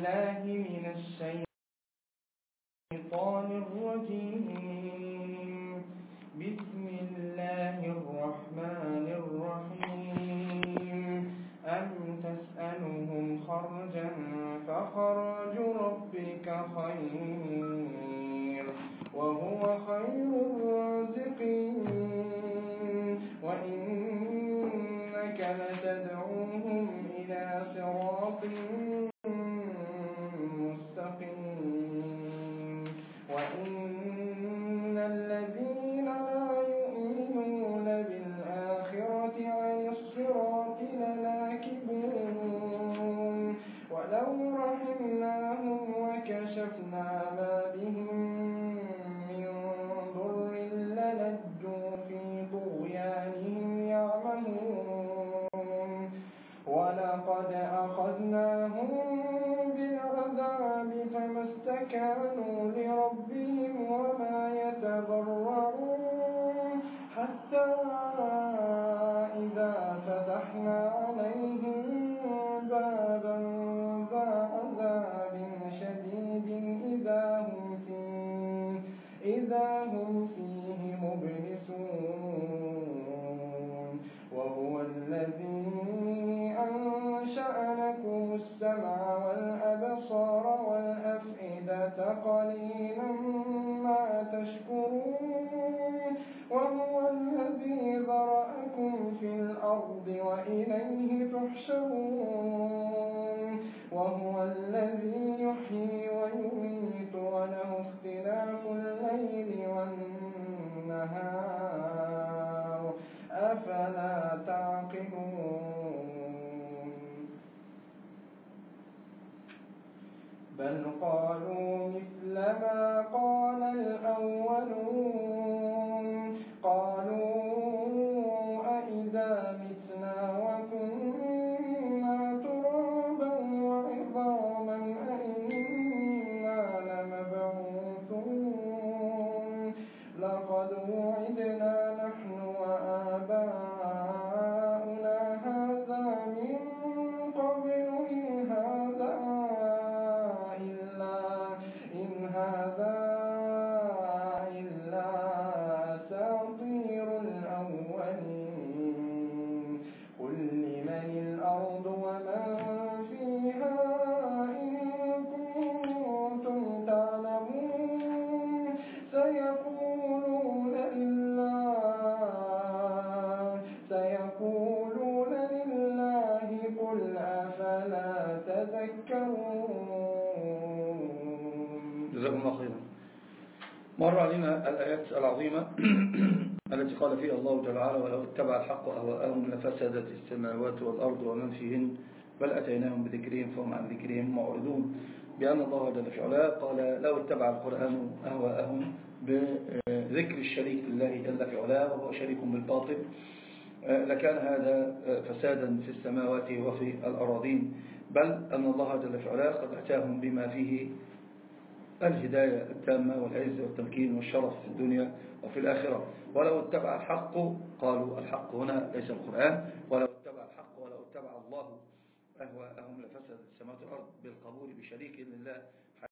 بالله من الشيطان الرجيم. بسم الله الرحمن الرحيم. أم تسألهم خرجا فخرج ربك خير الأرض وإليه تحشرون. العظيمة التي قال فيها الله جل وعلا ولو اتبع الحق أهواءهم لفسدت السماوات والأرض ومن فيهن بل أتيناهم بذكرهم فهم عن ذكرهم معرضون بأن الله جل في علاه قال لو اتبع القرآن أهواءهم بذكر الشريك لله جل في علاه وهو شريك بالباطل لكان هذا فسادا في السماوات وفي الأراضين بل أن الله جل في علاه قد أتاهم بما فيه الهداية التامة والعز والتمكين والشرف في الدنيا وفي الآخرة. ولو اتبع الحق قالوا الحق هنا ليس القرآن. ولو اتبع الحق ولو اتبع الله أهواءهم لفسدت السماوات والأرض بالقبول بشريك لله.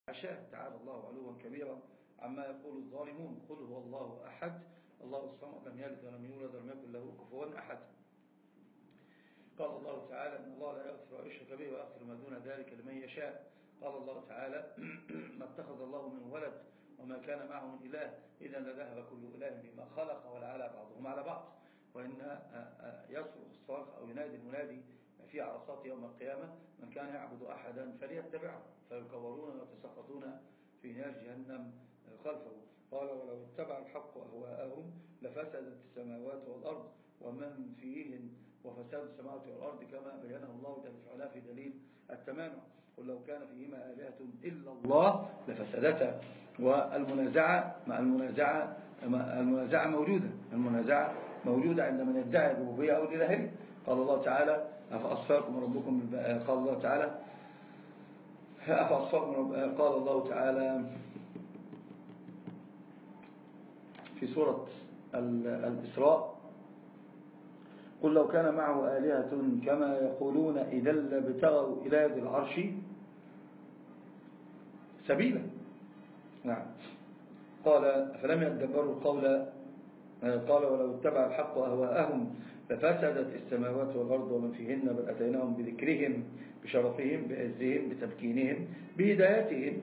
حاشاه تعالى الله علوا كبيرا عما يقول الظالمون. قل هو الله أحد. الله الصمد لم يلد ولم يولد ولم يكن له كفوا أحد. قال الله تعالى إن الله لا يغفر أن يشرك به ويغفر ما دون ذلك لمن يشاء. قال الله تعالى ما اتخذ الله من ولد وما كان معه من إله إذا لذهب كل إله بما خلق ولعلى بعضهم على بعض. وإن يصرخ الصارخ أو ينادي المنادي في عرصات يوم القيامة من كان يعبد أحدا فليتبعه فيكورون ويتسقطون في نار جهنم خلفه. قال ولو اتبع الحق أهواءهم لفسدت السماوات والأرض ومن فيهن وفساد السماوات والأرض كما بينه الله جل وعلا في دليل التمانع. قل لو كان فيهما آلهة إلا الله لفسدتا. والمنازعة مع المنازعة المنازعة موجودة. المنازعة موجودة عند من يدعي الربوبية أو الإلهية قال الله تعالى أفأصفاكم ربكم قال الله تعالى أفأصفاكم. قال الله تعالى في سورة الإسراء. قل لو كان معه آلهة كما يقولون إذا لابتغوا إلى ذي العرش سبيلا. نعم. قال فلم يتدبروا القول؟ قال ولو اتبع الحق أهواءهم لفسدت السماوات والأرض ومن فيهن بل أتيناهم بذكرهم بشرفهم بعزهم بتمكينهم بهدايتهم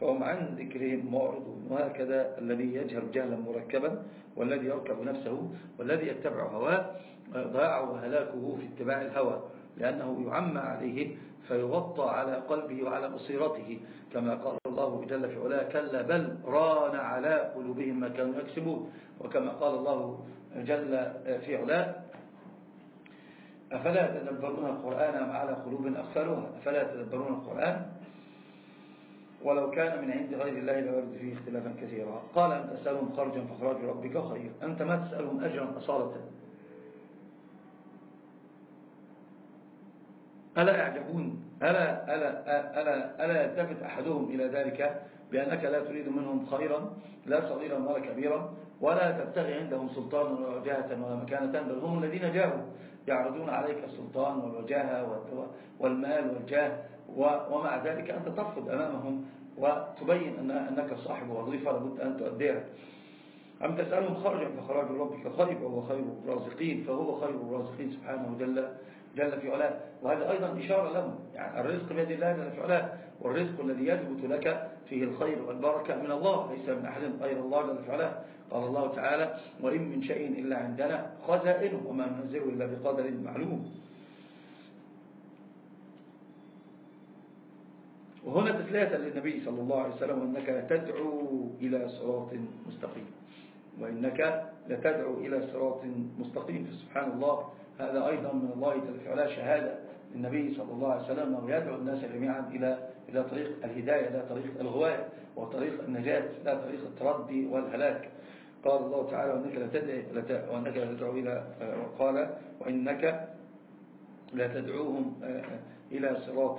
فهم عن ذكرهم معرضون. وهكذا الذي يجهل جهلا مركبا والذي يركب نفسه والذي يتبع هواه ضياعه وهلاكه في اتباع الهوى لأنه يعمى عليه فيغطى على قلبه وعلى بصيرته كما قال الله جل في علاه كلا بل ران على قلوبهم ما كانوا يكسبون. وكما قال الله جل في علاه أفلا تدبرون القرآن أم على قلوب أقفلها أفلا تدبرون القرآن؟ ولو كان من عند غير الله لورد فيه اختلافا كثيرا. قال أن تسألهم خرجا فخراج ربك خير. أنت ما تسألهم أجرا أصالة. ألا يعجبون؟ ألا, ألا, ألا, ألا يلتفت أحدهم إلى ذلك بأنك لا تريد منهم خيرا لا صغيرا ولا كبيرا ولا تبتغي عندهم سلطانا ولا وجاهة ولا مكانة بل هم الذين جاءوا يعرضون عليك السلطان والوجاهة والمال والجاه ومع ذلك أنت ترفض أمامهم وتبين أنك صاحب وظيفة لابد أن تؤديها. أم تسألهم خرجا فخراج ربك خير وهو خير الرازقين فهو خير الرازقين سبحانه جل جل في علاه. وهذا أيضا إشارة لهم يعني الرزق بيد الله جل في علاه والرزق الذي يثبت لك فيه الخير والبركة من الله ليس من أحد غير الله جل في علاه. قال الله تعالى وإن من شيء إلا عندنا خزائنه وما ننزله إلا بقدر معلوم. وهنا تسلية للنبي صلى الله عليه وسلم أنك تدعو إلى صراط مستقيم. وإنك لتدعو إلى صراط مستقيم. فسبحان الله. هذا أيضا من الله جل شهادة للنبي صلى الله عليه وسلم أنه يدعو الناس جميعا إلى إلى طريق الهداية لا طريق الغواية وطريق النجاة لا طريق التردي والهلاك. قال الله تعالى وإنك لتدعو وإنك لتدعو إلى قال وإنك لتدعوهم إلى صراط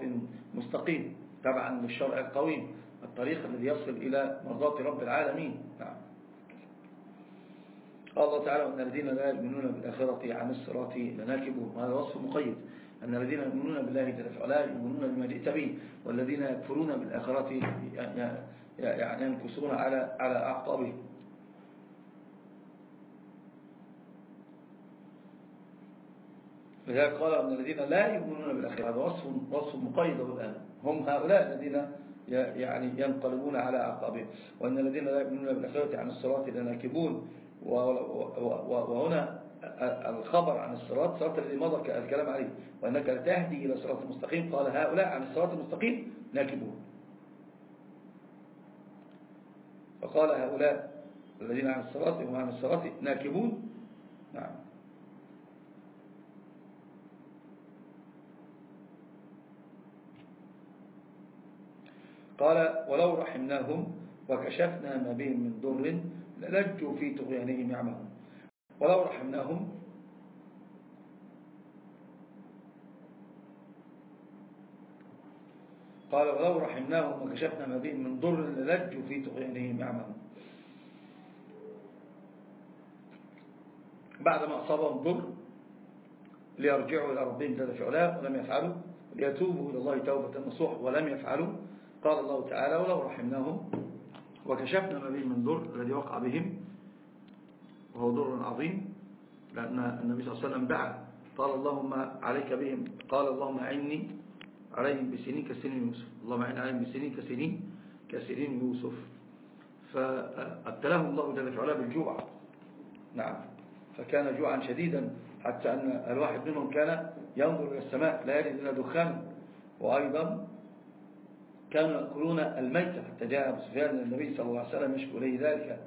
مستقيم. تبعا للشرع القويم الطريق الذي يصل إلى مرضات رب العالمين. نعم. قال الله تعالى أن الذين لا يؤمنون بالآخرة عن الصراط لناكبون. وهذا وصف مقيد. أن الذين يؤمنون بالله جل وعلا يؤمنون بما جئت به والذين يكفرون بالآخرة يعني ينكسون على على أعقابهم. لذلك قال أن الذين لا يؤمنون بالآخرة. هذا وصف وصف مقيد الآن. هم هؤلاء الذين يعني ينقلبون على أعقابهم. وأن الذين لا يؤمنون بالآخرة عن الصراط لناكبون. وهنا الخبر عن الصراط صراط الذي مضى الكلام عليه. وأنك تهدي إلى صراط المستقيم قال هؤلاء عن الصراط المستقيم ناكبون. فقال هؤلاء الذين عن الصراط هم عن الصراط ناكبون. نعم. قال ولو رحمناهم وكشفنا ما بهم من ضر للجوا في طغيانهم يعمهون ولو رحمناهم قال ولو رحمناهم وكشفنا ما بهم من ضر للجوا في طغيانهم يعمهون بعدما أصابهم ضر ليرجعوا إلى ربهم جل في علاه ولم يفعلوا ليتوبوا إلى الله توبة نصوح ولم يفعلوا. قال الله تعالى ولو رحمناهم وكشفنا ما بهم من ضر الذي وقع بهم وهو ضر عظيم. لأن النبي صلى الله عليه وسلم دعا قال اللهم عليك بهم قال اللهم أعني عليهم بسنين كسنين يوسف. اللهم أعني عليهم بسنين كسنين كسنين يوسف. فابتلاهم الله جل وعلا بالجوع. نعم. فكان جوعا شديدا حتى أن الواحد منهم كان ينظر إلى السماء لا يجد إلا دخان وأيضا كانوا يأكلون الميتة حتى جاء أبو سفيان النبي صلى الله عليه وسلم يشكو إليه ذلك.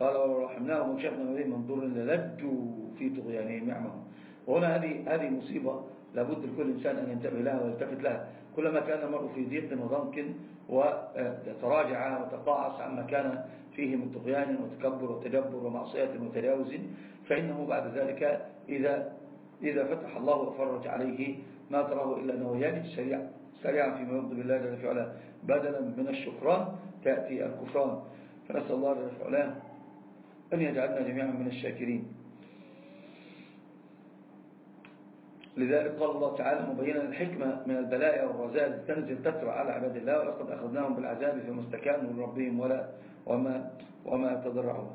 قال ورحمناهم وكشفنا من من ضر للجوا في طغيانهم يعمهم وهنا هذه هذه مصيبة لابد لكل إنسان أن ينتبه لها ويلتفت لها. كلما كان المرء في ضيق وضنك وتراجع وتقاعس عما كان فيه من طغيان وتكبر وتجبر ومعصية وتجاوز فإنه بعد ذلك إذا إذا فتح الله وفرج عليه ما تراه إلا أنه يجد سريع سريعا فيما يرضي بالله جل وعلا. بدلا من الشكران تأتي الكفران. فنسأل الله جل وعلا أن يجعلنا جميعا من الشاكرين. لذلك قال الله تعالى مبينا الحكمة من البلايا والرزايا تنزل تترى على عباد الله ولقد أخذناهم بالعذاب في مستكان من ربهم ولا وما وما تضرعوا.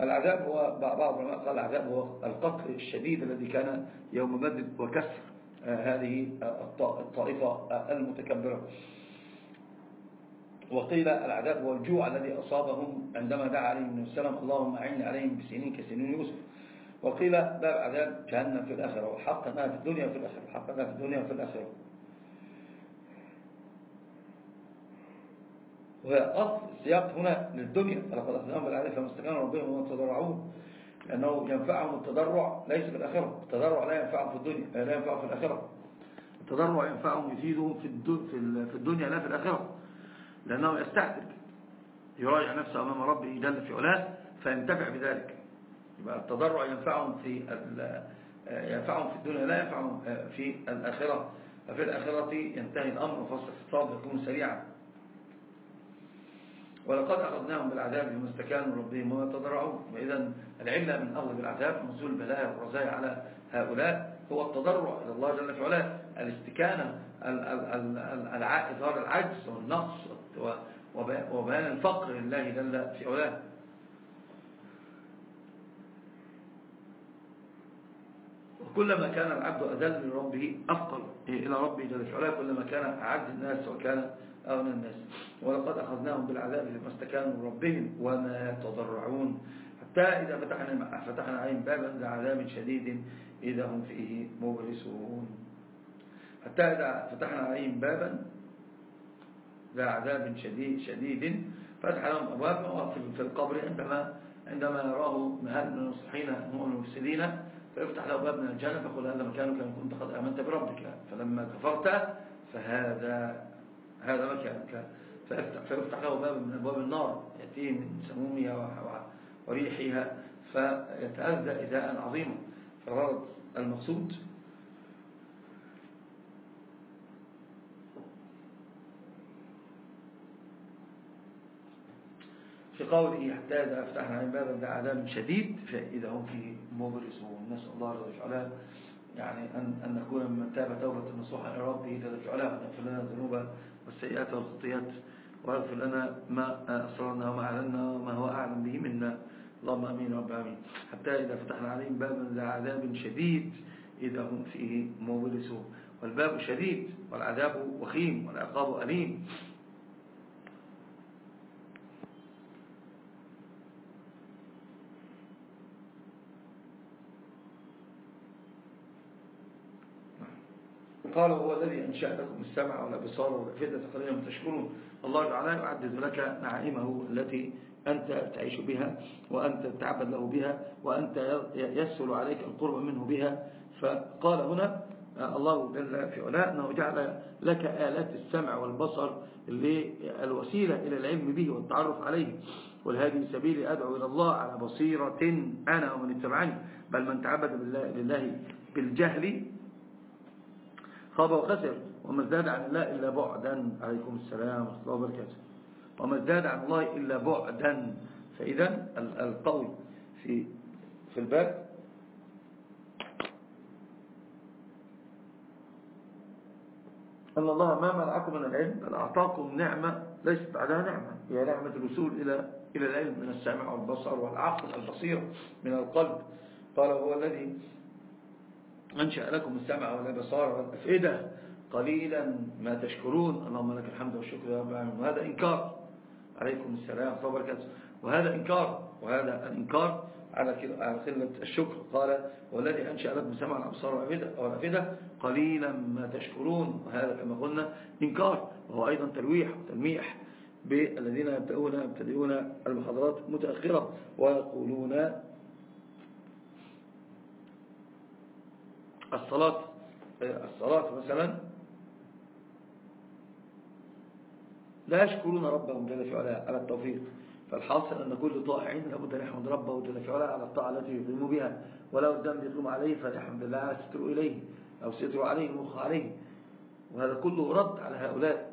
العذاب هو بعض العلماء قال العذاب هو القتل الشديد الذي كان يوم بدر وكسر. هذه الطائفة المتكبرة. وقيل العذاب هو الجوع الذي أصابهم عندما دعا عليهم السلام اللهم أعني عليهم بسنين كسنين يوسف. وقيل باب عذاب جهنم في الآخرة. وحق ما في الدنيا وفي الآخرة. حق ما في الدنيا وفي الآخرة. وهي أصل السياق هنا للدنيا. فلقد أخذناهم بالعذاب فما ربهم وما تضرعون لأنه ينفعهم التضرع ليس في الآخرة. التضرع لا ينفعهم في الدنيا لا ينفعهم في الآخرة. التضرع ينفعهم يفيدهم في الدنيا لا في الآخرة. لأنه يستعتب. يراجع نفسه أمام ربه جل في علاه فينتفع بذلك. يبقى التضرع ينفعهم في ينفعهم في الدنيا لا ينفعهم في الآخرة. ففي الآخرة ينتهي الأمر وفصل الخطاب يكون سريعا. ولقد أخذناهم بالعذاب بما استكانوا ربهم وما تضرعوا وإذا العلة من أخذ بالعذاب نزول البلايا والرزايا على هؤلاء هو التضرع إلى الله جل في علاه الاستكانة إظهار العجز والنقص وبيان الفقر لله جل في علاه. وكلما كان العبد أذل لربه أفقر إلى ربه جل في علاه كلما كان أعز الناس وكان أغنى الناس. ولقد أخذناهم بالعذاب لما استكانوا ربهم وما يتضرعون حتى إذا فتحنا, فتحنا عليهم بابا لعذاب شديد إذا هم فيه مبلسون. حتى إذا فتحنا عليهم بابا لعذاب شديد شديد فتح لهم أبواب في القبر. عندما عندما يراه من المصلحين هم المفسدين فيفتح له باب من الجنة فيقول هذا مكانك إن كنت قد آمنت بربك. فلما كفرت فهذا هذا مكانك فيفتح, فيفتح له باب من أبواب النار يأتيه من سمومها وريحها فيتأذى إذاء عظيما. فالغرض المقصود في قوله حتى إذا أفتحنا عليهم بابا لعذاب شديد فإذا هم فيه مبرسون نسأل الله جل وعلا يعني أن, أن نكون من تاب توبة نصوحا إلى ربه جل وعلا وأن يغفر لنا الذنوب والسيئات والخطيئات. ويغفر لنا ما أسررنا وما أعلنا وما هو أعلم به منا. اللهم أمين رب العالمين. حتى إذا فتحنا عليهم بابا لعذاب شديد إذا هم فيه مبرسون والباب شديد والعذاب وخيم والعقاب أليم. قال هو الذي أنشأ لكم السمع والأبصار والأفئدة قليلا تشكرون. الله تعالى يعدد لك نعائمه التي أنت تعيش بها وأنت تتعبد له بها وأنت يسهل عليك القرب منه بها. فقال هنا الله جل في علاء أنه جعل لك آلات السمع والبصر للوسيلة إلى العلم به والتعرف عليه. والهذه سبيل أدعو إلى الله على بصيرة أنا ومن اتبعني. بل من تعبد بالله لله بالجهل خاب وخسر وما ازداد عن الله إلا بعدا. عليكم السلام ورحمة الله وبركاته. وما ازداد عن الله إلا بعدا. فإذا القول في في الباب. أن الله ما منعكم من العلم بل أعطاكم نعمة ليست بعدها نعمة. هي نعمة الوصول إلى إلى العلم من السمع والبصر والعقل البصير من القلب. قال هو الذي أنشأ لكم السمع والأبصار والأفئدة قليلا ما تشكرون. اللهم لك الحمد والشكر يا رب العالمين. وهذا إنكار. عليكم السلام وبركاته. وهذا إنكار. وهذا الإنكار على قلة الشكر. قال والذي أنشأ لكم السمع والأبصار والأفئدة قليلا ما تشكرون. وهذا كما قلنا إنكار. وهو أيضا تلويح وتلميح بالذين يبتدئون المحاضرات متأخرة ويقولون الصلاة الصلاة مثلا. لا يشكرون ربهم جل في على التوفيق. فالحاصل أن كل طائع لابد أن يحمد ربه جل في على الطاعة التي يقيم بها. ولو الدم يقوم عليه فليحمد الله على ستر إليه أو ستر عليه مخ عليه. وهذا كله رد على هؤلاء.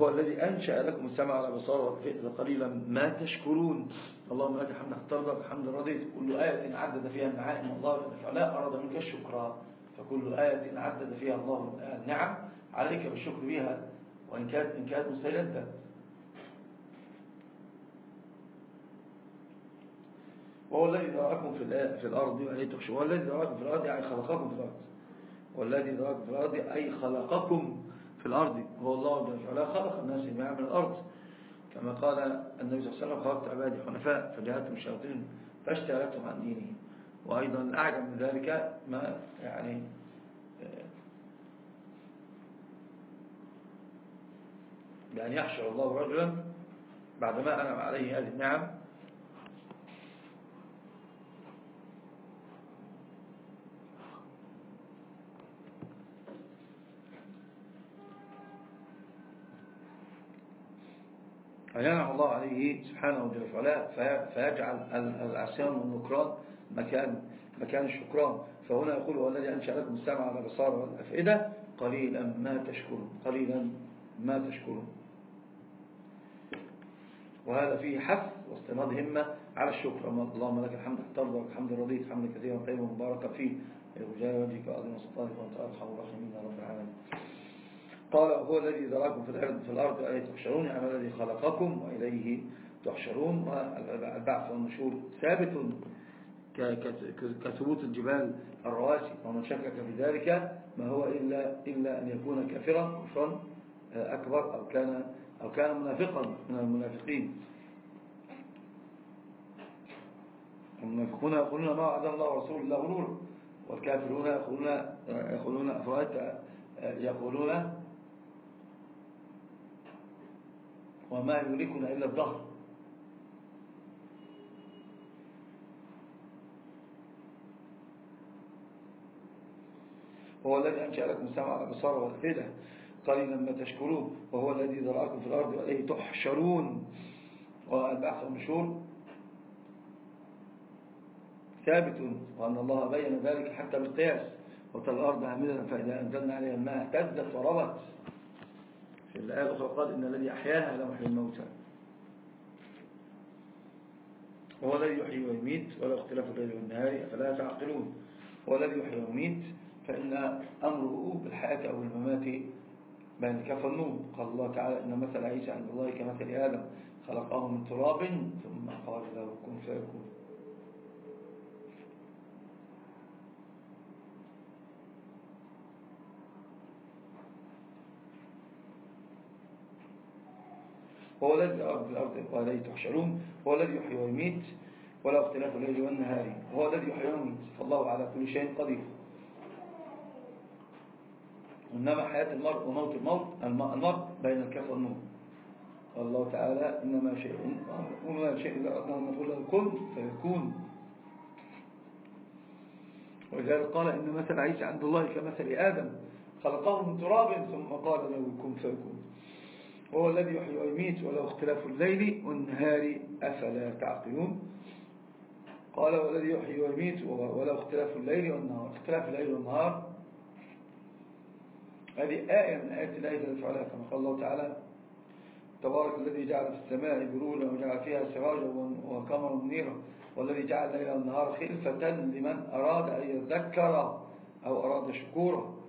وهو الذي أنشأ لكم السمع والأبصار والفئة قليلا ما تشكرون. اللهم لك الحمد ترضى بحمد رضيت. كل آية عدد فيها النعائم الله فلا أراد منك الشكر فكل آية عدد فيها الله النعم عليك بالشكر بها. وإن كانت إن كانت مستجدة. وهو الذي ذرأكم في في الأرض. وإليه تخشوا هو الذي ذرأكم في الأرض يعني خلقكم في الأرض. والذي ذرأكم في الأرض أي خلقكم. في الأرض هو الله جل وعلا خلق الناس جميعا من الأرض. كما قال النبي صلى الله عليه وسلم خلقت عبادي حنفاء فجاءتهم الشياطين فاشتغلتهم عن دينهم وأيضا الأعجب من ذلك ما يعني بأن يحشر الله رجلا بعدما أنعم عليه هذه النعم. فينعم الله عليه سبحانه وتعالى فيجعل العصيان والنكران مكان مكان الشكران فهنا يقول هو الذي أنشأ لكم السمع على والأفئدة قليلا ما تشكرون قليلا ما تشكرون. وهذا فيه حث واستناد همة على الشكر. اللهم لك الحمد ترضى الحمد رضيت حمد كثيرا طيبا مباركا فيه. وجاء وجهك وعظيم سلطانك وأنت أرحم الراحمين يا رب العالمين. قال هو الذي ذرأكم في الأرض في الأرض وإليه تحشرون يعني الذي خلقكم وإليه تحشرون. والبعث والنشور ثابت كثبوت الجبال الرواسي ومن شكك في ذلك ما هو إلا, إلا أن يكون كافرا كفرا أكبر أو كان, أو كان منافقا من المنافقين. المنافقون يقولون ما وعد الله ورسول الله نور والكافرون يقولون يقولون أفرأيت يقولون وما يملكنا إلا الظهر. هو الذي أنشأ لكم السمع والأبصار والأفئدة قليلا ما تشكرون وهو الذي ذرأكم في الأرض وإليه تحشرون. والبعث والنشور ثابت وأن الله بين ذلك حتى بالقياس. وتل الأرض هامدة فإذا أنزلنا عليها الماء اهتزت وربت. في الآية الأخرى قال إن الذي أحياها لمحيي الموتى هو الذي يحيي ويميت ولا اختلاف الليل والنهار فلا تعقلون؟ هو الذي يحيي ويميت فإن أمره بالحياة أو الممات بين الكف والنون قال الله تعالى إن مثل عيسى عند الله كمثل آدم خلقه من تراب ثم قال له كن فيكون. هو الذي أرض الأرض وإليه تحشرون هو الذي يحيي ويميت ولا اختلاف الليل والنهار هو الذي يحيي ويميت. فالله على كل شيء قدير. إنما حياة المرء وموت الموت المرء بين الكف والنور قال الله تعالى إنما شيء وما شيء إذا أردنا أن نقول له كن فيكون. ولذلك قال إن مثل عيسى عند الله كمثل آدم خلقه من تراب ثم قال له كن فيكون. هو الذي يحيي ويميت ولو اختلاف الليل والنهار أفلا تعقلون؟ قال والذي يحيي ويميت ولو اختلاف الليل والنهار. اختلاف الليل والنهار. هذه آية من آيات الله جل وعلا كما قال الله تعالى تبارك الذي جعل في السماء بروجا وجعل فيها سراجا وقمرا منيرا والذي جعل الليل والنهار خلفة لمن أراد أن يذكر أو أراد شكورا.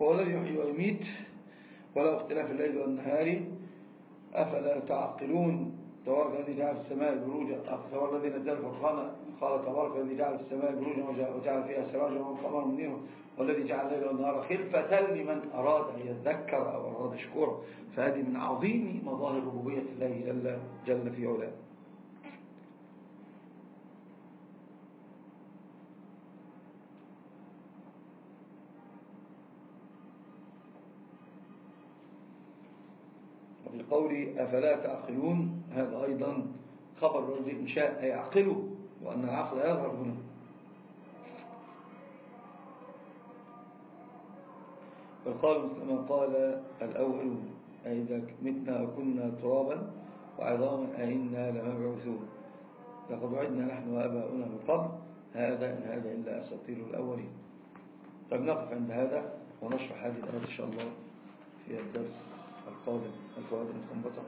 وهو الذي يحيي ويميت ولا اختلاف الليل والنهار أفلا تعقلون؟ تبارك الذي جعل السماء بروجا تبارك الذي نزل الفرقان قال تبارك الذي جعل السماء بروجا وجعل فيها سراجا وقمرا منيرا والذي جعل الليل والنهار خلفة لمن أراد أن يذكر أو أراد شكورا فهذه من عظيم مظاهر ربوبية الله جل, جل في علاه. قول أفلا تعقلون؟ هذا أيضا خبر رجل إنشاء يعقلوا وأن العقل يظهر هنا. وقال مثل ما قال الأول إذا متنا وكنا ترابا وعظاما أئنا لمبعوثون لقد وعدنا نحن وأباؤنا من قبل هذا إن هذا إلا أساطير الأولين. طيب نقف عند هذا ونشرح هذه الآية إن شاء الله في الدرس. القادم الفوائد المستنبطة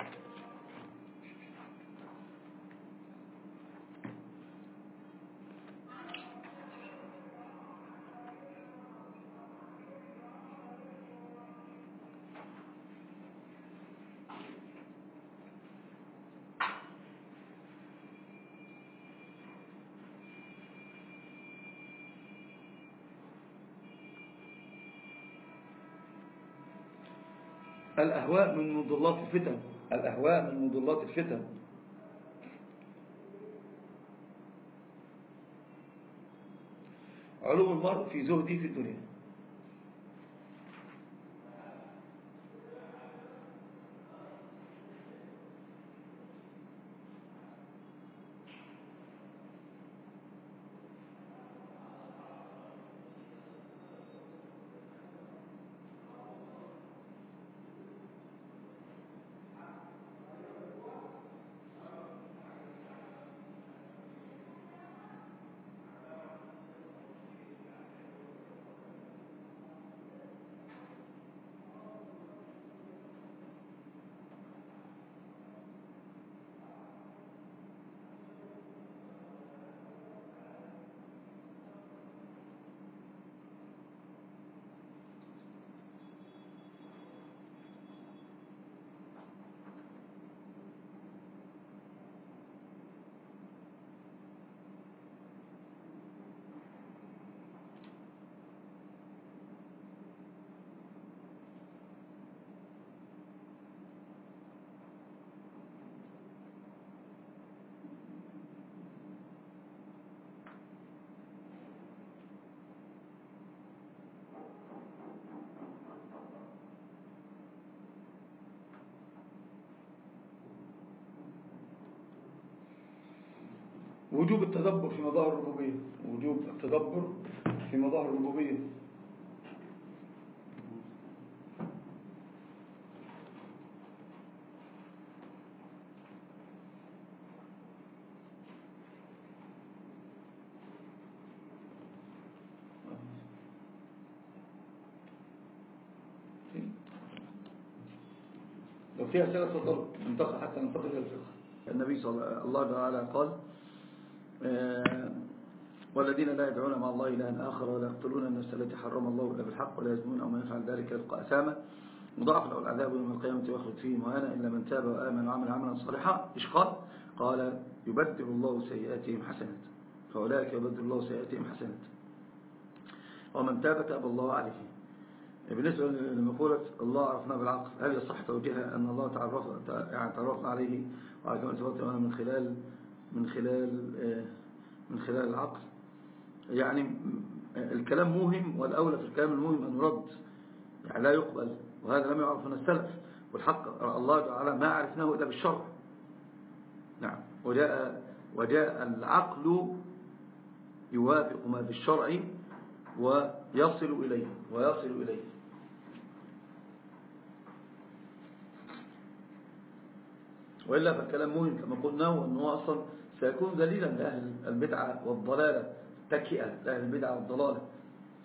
الأهواء من مضلات الفتن. الأهواء من مضلات الفتن. علوم المرء في زهدي في الدنيا. وجوب التدبر في مظاهر الربوبية. وجوب التدبر في مظاهر الربوبية. لو فيها سنة تفضل ننتقل حتى ننتقل إلى الفقه. النبي صلى الله تعالى قال آه، والذين لا يدعون مع الله إلها آخر ولا يقتلون النفس التي حرم الله إلا بالحق ولا يزنون أو من يفعل ذلك يلقى أثاما. مضاعف له العذاب يوم القيامة ويخرج فيه مهانا إلا من تاب وآمن وعمل عملا صالحا. إيش قال؟ يبدل الله سيئاتهم حسنات. فأولئك يبدل الله سيئاتهم حسنات. ومن تاب تاب الله عليه. بالنسبة لمقولة الله عرفنا بالعقل هل يصح توجيهها أن الله يعني تعرفنا عليه؟ وعلى كما من خلال من خلال آه، من خلال العقل. يعني الكلام مهم والأولى في الكلام المهم أن يرد يعني لا يقبل وهذا لم يعرف من السلف. والحق الله تعالى ما عرفناه إلا بالشرع. نعم. وجاء, وجاء العقل يوافق ما بالشرع ويصل إليه ويصل إليه. وإلا فالكلام مهم كما قلنا وأنه أصلا سيكون دليلا لأهل البدعة والضلالة تكئة لأهل البدعة والضلالة.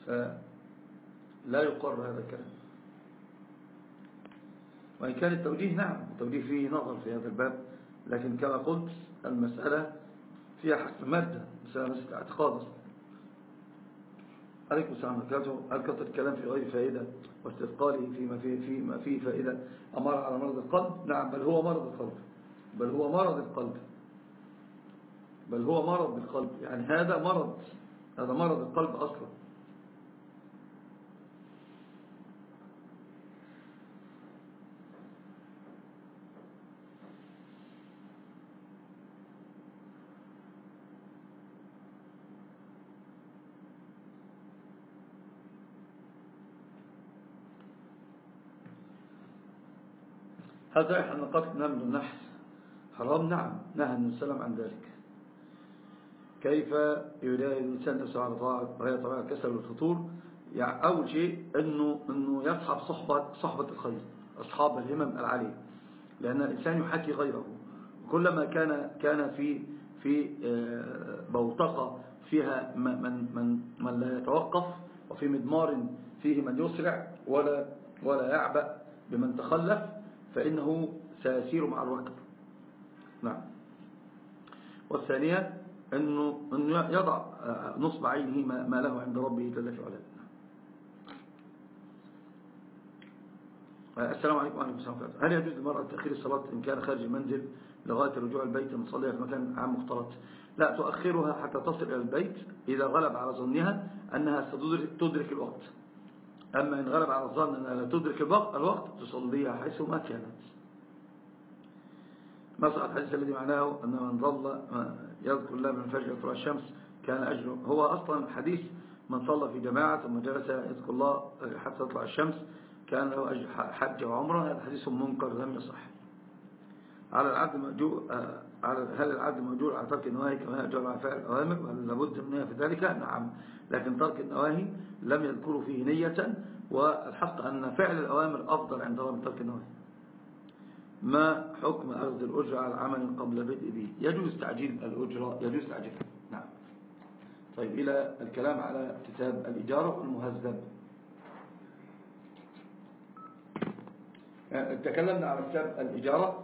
فلا يقر هذا الكلام. وإن كان التوجيه نعم التوجيه فيه نظر في هذا الباب. لكن كما قلت المسألة فيها حسب مادة مسألة مسألة اعتقاد عليكم السلام عليكم هل كثر الكلام في غير فائدة واستثقاله فيما فيه, فيما فيه فائدة أمر على مرض القلب؟ نعم بل هو مرض القلب. بل هو مرض القلب. بل هو مرض بالقلب. يعني هذا مرض هذا مرض القلب أصلا. هل صحيح أن قتل نمل النحس حرام نعم نهى النبي صلى الله عليه وسلم عن ذلك. كيف يلاقي الإنسان نفسه على طاعة وهي طبيعة الكسل والفطور يعني أول شيء أنه, إنه يصحب صحبة, صحبة الخير أصحاب الهمم العالية. لأن الإنسان يحكي غيره. كلما كان كان في في بوتقة فيها من من من لا يتوقف وفي مدمار فيه من يسرع ولا ولا يعبأ بمن تخلف فإنه سيسير مع الوقت. نعم. والثانية أنه, أنه يضع نصب عينه ما له عند ربه جل في علاه السلام عليكم ورحمة الله وبركاته. هل يجوز للمرأة تأخير الصلاة إن كان خارج المنزل لغاية رجوع البيت المصلية في مكان عام مختلط؟ لا تؤخرها حتى تصل إلى البيت إذا غلب على ظنها أنها ستدرك الوقت. أما إن غلب على الظن أنها لا تدرك الوقت تصليها حيث ما كانت مثلا الحديث الذي معناه أن من ظل يذكر الله من فجر طلوع الشمس كان أجره هو أصلا الحديث من صلى في جماعة ثم جلس يذكر الله حتى تطلع الشمس كان له أجر حج وعمرة هذا حديث منكر لم يصح. على العبد مأجور على هل العبد مأجور على ترك النواهي كما يأجر على فعل الأوامر؟ وهل لابد من في ذلك؟ نعم. لكن ترك النواهي لم يذكروا فيه نية والحق أن فعل الأوامر أفضل عند من ترك النواهي. ما حكم أخذ الأجرة على عمل قبل بدء به؟ يجوز تعجيل الأجرة يجوز تعجيلها نعم. طيب إلى الكلام على كتاب الإجارة والمهذب تكلمنا على كتاب الإجارة